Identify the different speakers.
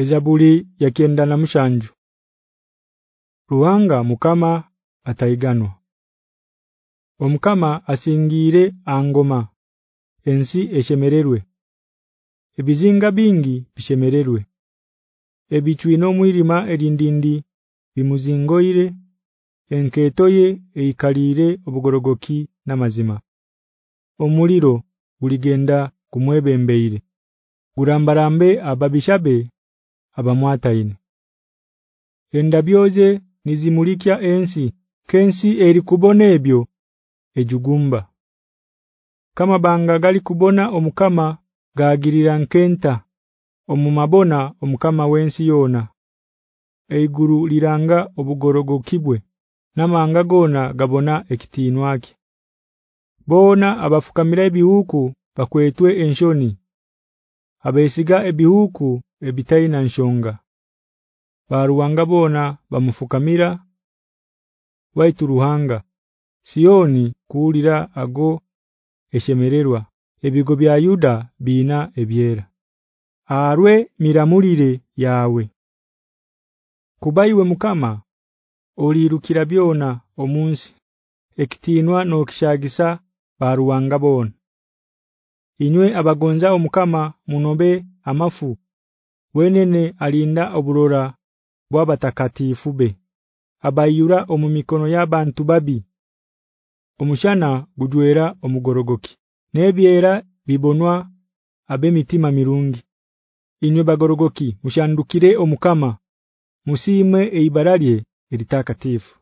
Speaker 1: Ezabuli yakienda na mshanju. Ruanga mukama ataiganwa. Omkama asingire angoma. Ensi eshemererwe. Ebizinga bingi bishemererwe. Ebichwi no mwirima erindindi bimuzingoire enketoye eikalire obugorogoki na mazima. Omuliro uligenda kumwebembeire. Gurambarambe ababishabe abamwataine endabyoze nizimulikia ensi kensi eri kubona ebyo ejugumba kama banga gali kubona omukama gaagirira nkenta omumabona omukama wensi yona eiguru liranga obugorogo kibwe namanga gona gabona ekitinwake bona abafukamira ebihuku bakwetwe enshoni abesiga ebihuku ebitaina nshonga baruwanga bona bamufukamira waitu ruhanga sioni kuulira ago eshemererwa ebigo bya yuda bina ebyera arwe miramulire yawe kubaiwe mukama olirukira byona omunsi ekitinwa nokishagisa baruwanga bona inywe abagonza omukama munobe amafu wenene alinda oburora bwabatakatifu be abayura omu mikono y'abantu babi omushana gujwera omugorogoki nebyera bibonwa abemitima mirungi inywe bagorogoki mushandukire omukama musime eibaralie eritakatifu